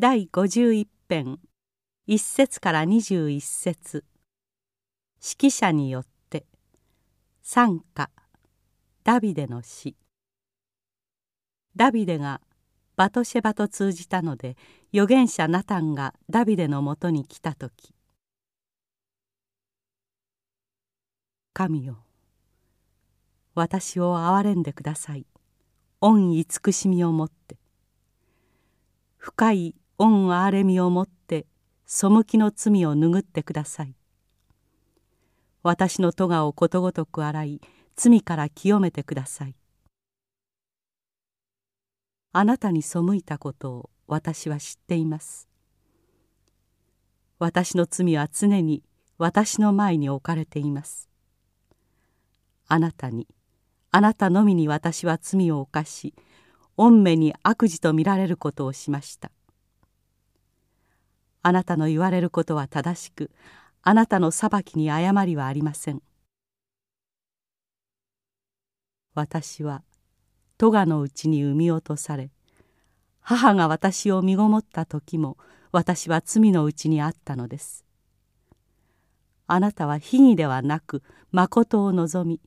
第51編。1節から21節。指揮者によって。賛歌。ダビデの詩ダビデがバトシェバと通じたので預言者ナタンがダビデのもとに来た時「神よ私を憐れんでください。恩慈しみをもって。深い恩憐れみをもって背きの罪を拭ってください。私の咎をことごとく洗い罪から清めてください。あなたに背いたことを私は知っています。私の罪は常に私の前に置かれています。あなたにあなたのみに私は罪を犯し御目に悪事と見られることをしました。あなたの言われることは正しくあなたの裁きに誤りはありません。私は咎のうちに産み落とされ母が私を身ごもった時も私は罪のうちにあったのです。あなたは秘儀ではなく誠を望み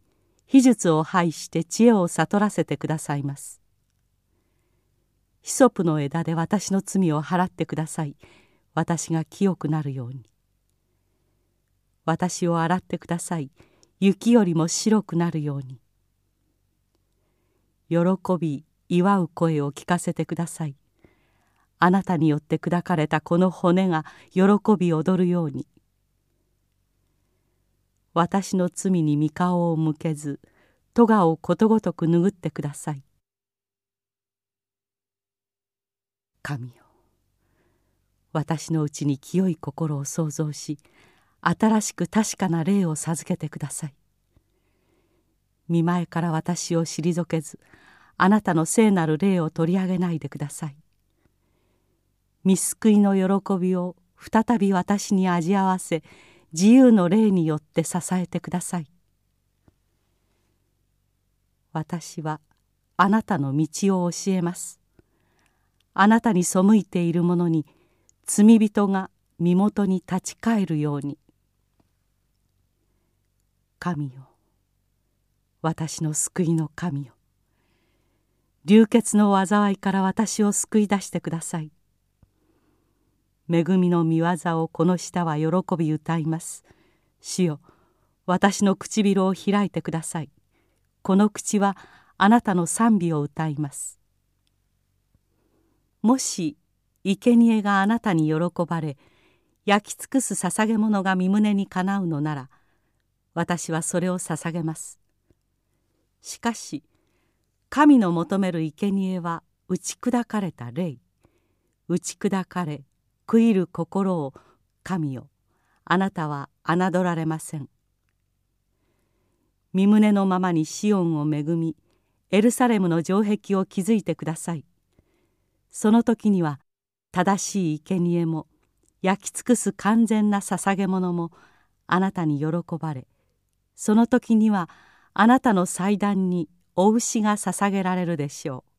秘術を排して知恵を悟らせてくださいます。ヒソプの枝で私の罪を払ってください。私が清くなるように。私を洗ってください。雪よりも白くなるように。喜び祝う声を聞かせてください。あなたによって砕かれたこの骨が喜び踊るように。私の罪に御顔を向けず咎をことごとく拭ってください。神よ。私のうちに清い心を創造し新しく確かな霊を授けてください。見前から私を退けずあなたの聖なる霊を取り上げないでください。見救いの喜びを再び私に味合わせ自由の霊によって支えてください。私はあなたの道を教えます。あなたに背いている者に罪人が身元に立ち返るように。神よ私の救いの神よ流血の災いから私を救い出してください。恵みの御業をこの舌は喜び歌います。主よ私の唇を開いてください。この口はあなたの賛美を歌います。もし生贄があなたに喜ばれ焼き尽くす捧げ物が身胸にかなうのなら私はそれを捧げます。しかし神の求める生贄は打ち砕かれた霊。打ち砕かれ悔いる心を神よあなたは侮られません。身胸のままにシオンを恵みエルサレムの城壁を築いてください。その時には正しい生贄も焼き尽くす完全な捧げ物もあなたに喜ばれその時にはあなたの祭壇にお牛が捧げられるでしょう。